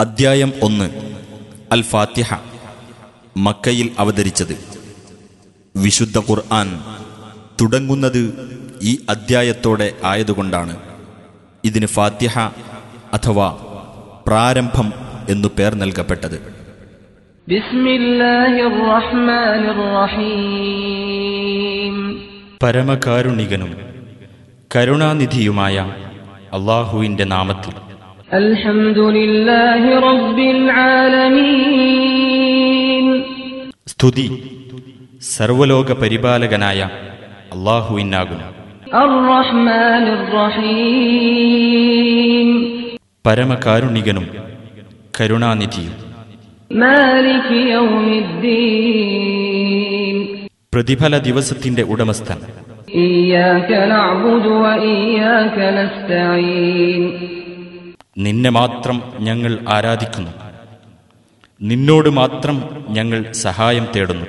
അദ്ധ്യായം ഒന്ന്. അൽ ഫാത്തിഹ മക്കയിൽ അവതരിച്ചത്. വിശുദ്ധ ഖുർആൻ തുടങ്ങുന്നത് ഈ അദ്ധ്യായത്തോടെ ആയതുകൊണ്ടാണ്. ഇതിന് ഫാത്തിഹ അഥവാ പ്രാരംഭം എന്നു പേർ നൽകപ്പെട്ടത്. പരമകാരുണികനും കരുണാനിധിയുമായ അള്ളാഹുവിന്റെ നാമത്തിൽ സ്തുതി. സർവലോക പരിപാലകനായ അള്ളാഹുവിനാകും പരമകാരുണികനും കരുണാനിധിയും. പ്രതിഫല ദിവസത്തിന്റെ ഉടമസ്ഥൻ. നിന്നെ മാത്രം ഞങ്ങൾ ആരാധിക്കുന്നു. നിന്നോട് മാത്രം ഞങ്ങൾ സഹായം തേടുന്നു.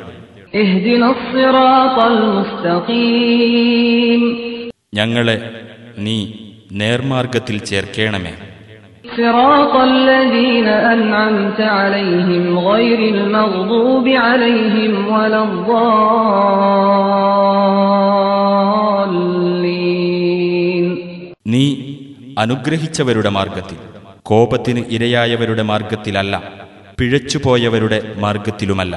ഞങ്ങളെ നീ നേർമാർഗത്തിൽ ചേർക്കേണമേ. നീ അനുഗ്രഹിച്ചവരുടെ മാർഗത്തിൽ കോപത്തിന് ഇരയായവരുടെ മാർഗത്തിലല്ല പിഴച്ചുപോയവരുടെ മാർഗത്തിലുമല്ല